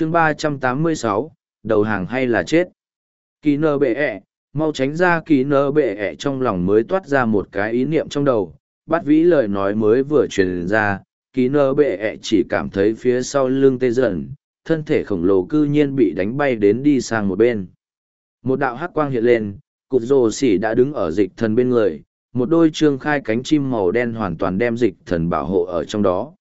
chương ba trăm tám mươi sáu, đầu hàng hay là chết? Kỳ nơ bệ ẹ, mau tránh ra kỳ nơ bệ ẹ trong lòng mới toát ra một cái ý niệm trong đầu. Bắt vĩ lời nói mới vừa truyền ra, kỳ nơ bệ ẹ chỉ cảm thấy phía sau lưng tê dần, thân thể khổng lồ cư nhiên bị đánh bay đến đi sang một bên. Một đạo hắc quang hiện lên, cục rồ xỉ đã đứng ở dịch thần bên người, một đôi trương khai cánh chim màu đen hoàn toàn đem dịch thần bảo hộ ở trong đó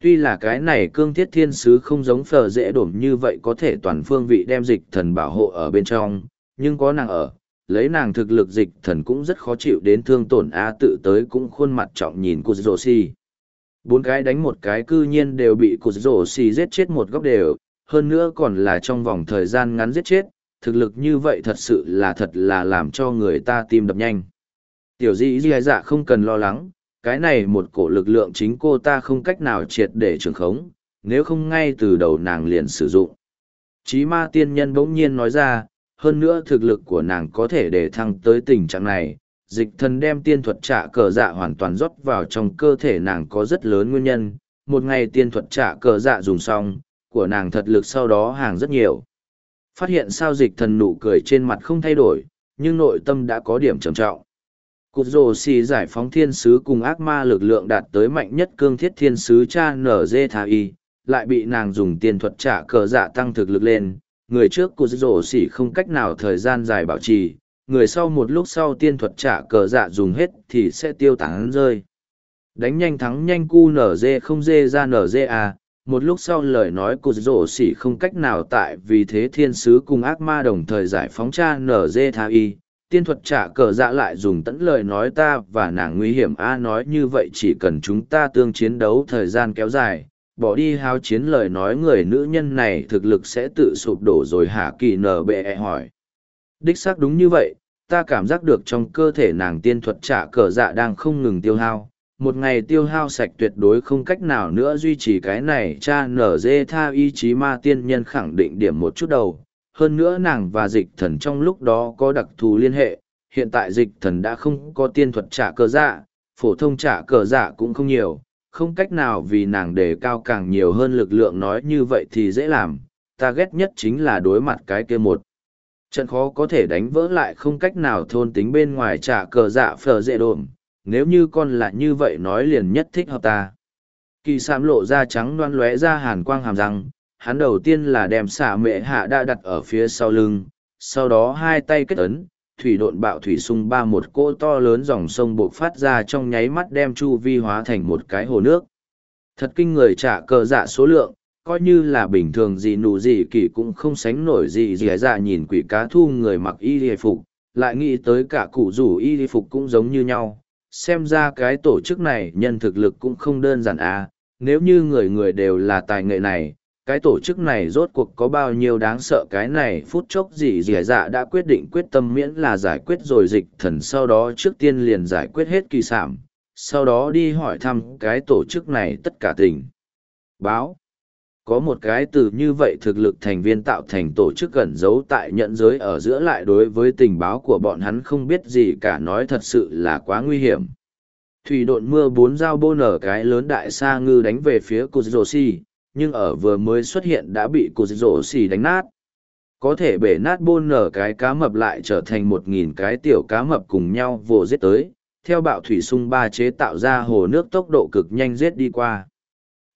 tuy là cái này cương thiết thiên sứ không giống phờ dễ đổm như vậy có thể toàn phương vị đem dịch thần bảo hộ ở bên trong, nhưng có nàng ở, lấy nàng thực lực dịch thần cũng rất khó chịu đến thương tổn a tự tới cũng khuôn mặt trọng nhìn cô Dô Si. bốn cái đánh một cái cư nhiên đều bị cô Dô Si giết chết một góc đều, hơn nữa còn là trong vòng thời gian ngắn giết chết, thực lực như vậy thật sự là thật là làm cho người ta tim đập nhanh tiểu dĩ dì dạ không cần lo lắng cái này một cổ lực lượng chính cô ta không cách nào triệt để trường khống, nếu không ngay từ đầu nàng liền sử dụng. Chí ma tiên nhân bỗng nhiên nói ra, hơn nữa thực lực của nàng có thể để thăng tới tình trạng này, dịch thần đem tiên thuật trả cờ dạ hoàn toàn rót vào trong cơ thể nàng có rất lớn nguyên nhân. Một ngày tiên thuật trả cờ dạ dùng xong, của nàng thật lực sau đó hàng rất nhiều. Phát hiện sao dịch thần nụ cười trên mặt không thay đổi, nhưng nội tâm đã có điểm trầm trọng cụt rồ xì giải phóng thiên sứ cùng ác ma lực lượng đạt tới mạnh nhất cương thiết thiên sứ cha nở dê thà y lại bị nàng dùng tiên thuật trả cờ dạ tăng thực lực lên người trước cụt rồ xì không cách nào thời gian dài bảo trì người sau một lúc sau tiên thuật trả cờ dạ dùng hết thì sẽ tiêu tán rơi. Đánh nhanh thắng nhanh cu nở dê không dê ra nở dê à, một lúc sau lời nói của rổ xỉ không cách nào tại vì thế thiên sứ cùng ác ma đồng thời giải phóng cha nở dê tha y. Tiên thuật trả cờ dạ lại dùng tẫn lời nói ta và nàng nguy hiểm a nói như vậy chỉ cần chúng ta tương chiến đấu thời gian kéo dài, bỏ đi hao chiến lời nói người nữ nhân này thực lực sẽ tự sụp đổ rồi hả kỳ nở bệ e hỏi Đích xác đúng như vậy, ta cảm giác được trong cơ thể nàng tiên thuật trả cờ dạ đang không ngừng tiêu hao. Một ngày tiêu hao sạch tuyệt đối không cách nào nữa duy trì cái này cha nở dê tha ý chí ma tiên nhân khẳng định điểm một chút đầu. Hơn nữa nàng và dịch thần trong lúc đó có đặc thù liên hệ, hiện tại dịch thần đã không có tiên thuật trả cờ dạ, phổ thông trả cờ dạ cũng không nhiều, không cách nào vì nàng đề cao càng nhiều hơn lực lượng nói như vậy thì dễ làm, ta ghét nhất chính là đối mặt cái kia một. Trận khó có thể đánh vỡ lại không cách nào thôn tính bên ngoài trả cờ dạ phờ dễ đồn nếu như con lại như vậy nói liền nhất thích hợp ta. Kỳ sám lộ da trắng loan lóe ra hàn quang hàm răng hắn đầu tiên là đem xả mệ hạ đã đặt ở phía sau lưng, sau đó hai tay kết ấn, thủy độn bạo thủy sung ba một cỗ to lớn dòng sông buộc phát ra trong nháy mắt đem chu vi hóa thành một cái hồ nước. Thật kinh người trả cờ dạ số lượng, coi như là bình thường gì nụ gì kỳ cũng không sánh nổi gì dì dạ nhìn quỷ cá thu người mặc y hề phục, lại nghĩ tới cả cụ rủ y hề phục cũng giống như nhau. Xem ra cái tổ chức này nhân thực lực cũng không đơn giản à nếu như người người đều là tài nghệ này cái tổ chức này rốt cuộc có bao nhiêu đáng sợ, cái này phút chốc gì dì dạ, dạ đã quyết định quyết tâm miễn là giải quyết rồi dịch thần sau đó trước tiên liền giải quyết hết kỳ sản sau đó đi hỏi thăm cái tổ chức này tất cả tình. Báo. Có một cái từ như vậy thực lực thành viên tạo thành tổ chức gần giấu tại nhận giới ở giữa lại đối với tình báo của bọn hắn không biết gì cả nói thật sự là quá nguy hiểm. Thủy độn mưa bốn dao bô nở cái lớn đại sa ngư đánh về phía kuzoshi nhưng ở vừa mới xuất hiện đã bị cột rổ xì đánh nát có thể bể nát bôn nở cái cá mập lại trở thành một nghìn cái tiểu cá mập cùng nhau vồ giết tới theo bạo thủy sung ba chế tạo ra hồ nước tốc độ cực nhanh giết đi qua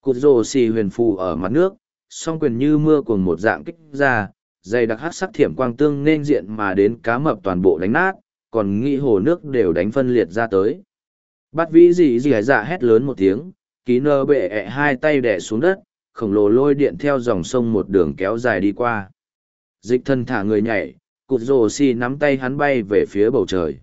Cụt rồ xì huyền phù ở mặt nước, song quyền như mưa cùng một dạng kích ra, dày đặc hát sắc thiểm quang tương nên diện mà đến cá mập toàn bộ đánh nát, còn nghĩ hồ nước đều đánh phân liệt ra tới. Bắt vĩ dị dị dạ hét lớn một tiếng, ký nơ bệ ẹ hai tay đẻ xuống đất, khổng lồ lôi điện theo dòng sông một đường kéo dài đi qua. Dịch thân thả người nhảy, cụt rồ xì nắm tay hắn bay về phía bầu trời.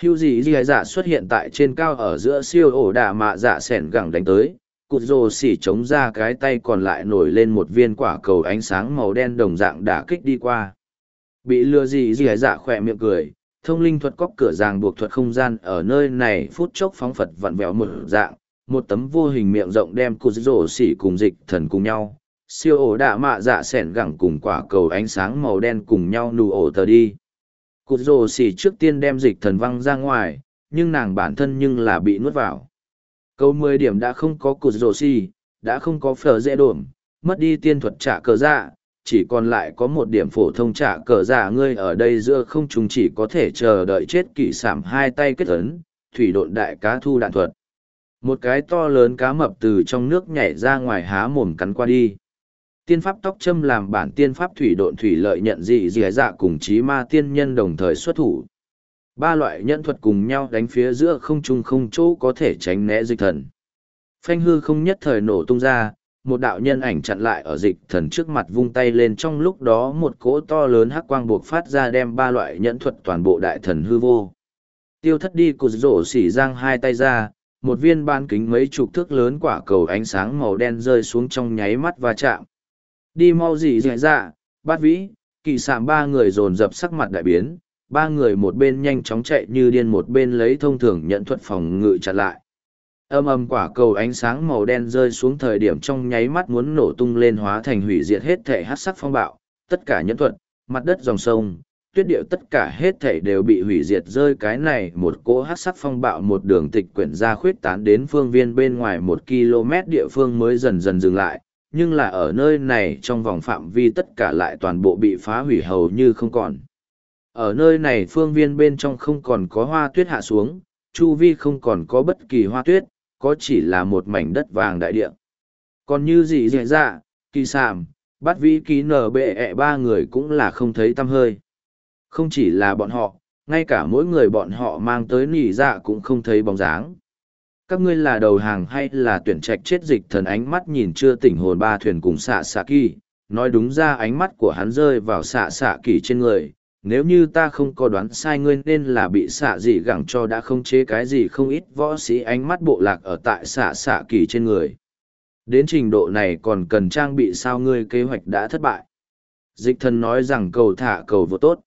Hưu dị dị dạ xuất hiện tại trên cao ở giữa siêu ổ đà mạ dạ sẻn gẳng đánh tới, cụt rồ xì chống ra cái tay còn lại nổi lên một viên quả cầu ánh sáng màu đen đồng dạng đả kích đi qua bị lừa gì dị dạ khỏe miệng cười thông linh thuật cóc cửa ràng buộc thuật không gian ở nơi này phút chốc phóng phật vặn vẹo một dạng một tấm vô hình miệng rộng đem cụ rổ xỉ cùng dịch thần cùng nhau. Siêu ổ đạ mạ dạ s ẻ n gẳng cùng quả cầu ánh sáng màu đen cùng nhau nụ ổ tờ đi. Cụ rổ xỉ trước tiên đem dịch thần văng ra ngoài nhưng nàng bản thân nhưng là bị nuốt vào. Câu mười điểm đã không có cụ rổ xỉ, đã không có phở dễ đổm, mất đi tiên thuật trả cờ dạ, chỉ còn lại có một điểm phổ thông trả cờ dạ ngươi ở đây giữa không chúng chỉ có thể chờ đợi chết kỷ sảm hai tay kết ấn, thủy độn đại cá thu đạn thuật. Một cái to lớn cá mập từ trong nước nhảy ra ngoài há mồm cắn qua đi. Tiên pháp tóc châm làm bản tiên pháp thủy độn thủy lợi nhận dị dị dạ cùng chí ma tiên nhân đồng thời xuất thủ. Ba loại nhận thuật cùng nhau đánh phía giữa không trung không chỗ có thể tránh né dịch thần. Phanh hư không nhất thời nổ tung ra, một đạo nhân ảnh chặn lại ở dịch thần trước mặt vung tay lên trong lúc đó một cỗ to lớn hắc quang buộc phát ra đem ba loại nhẫn thuật toàn bộ đại thần hư vô. Tiêu thất đi cụt rổ xỉ giang hai tay ra, một viên ban kính mấy chục thước lớn quả cầu ánh sáng màu đen rơi xuống trong nháy mắt và chạm. Đi mau gì dạy dạ, bát vĩ, kỳ sạm ba người dồn dập sắc mặt đại biến, ba người một bên nhanh chóng chạy như điên một bên lấy thông thường nhận thuật phòng ngự chặn lại. Âm âm quả cầu ánh sáng màu đen rơi xuống thời điểm trong nháy mắt muốn nổ tung lên hóa thành hủy diệt hết thể hát sắc phong bạo. Tất cả nhẫn thuật mặt đất dòng sông tuyết điệu tất cả hết thể đều bị hủy diệt rơi cái này một cỗ hát sắc phong bạo một đường tịch quyển ra khuyết tán đến phương viên bên ngoài một km địa phương mới dần dần dừng lại nhưng là ở nơi này trong vòng phạm vi tất cả lại toàn bộ bị phá hủy hầu như không còn ở nơi này phương viên bên trong không còn có hoa tuyết hạ xuống chu vi không còn có bất kỳ hoa tuyết có chỉ là một mảnh đất vàng đại địa. Còn như gì dễ dạ, kỳ sàm, bắt vĩ ký nở bệ ẹ ba người cũng là không thấy tâm hơi. Không chỉ là bọn họ, ngay cả mỗi người bọn họ mang tới nỉ dạ cũng không thấy bóng dáng. Các ngươi là đầu hàng hay là tuyển trạch chết dịch thần ánh mắt nhìn chưa tỉnh hồn ba thuyền cùng xạ xạ kỳ, nói đúng ra ánh mắt của hắn rơi vào xạ xạ kỳ trên người, nếu như ta không có đoán sai ngươi nên là bị xạ gì gẳng cho đã không chế cái gì không ít võ sĩ ánh mắt bộ lạc ở tại xạ xạ kỳ trên người. Đến trình độ này còn cần trang bị sao ngươi kế hoạch đã thất bại. Dịch thần nói rằng cầu thả cầu vô tốt.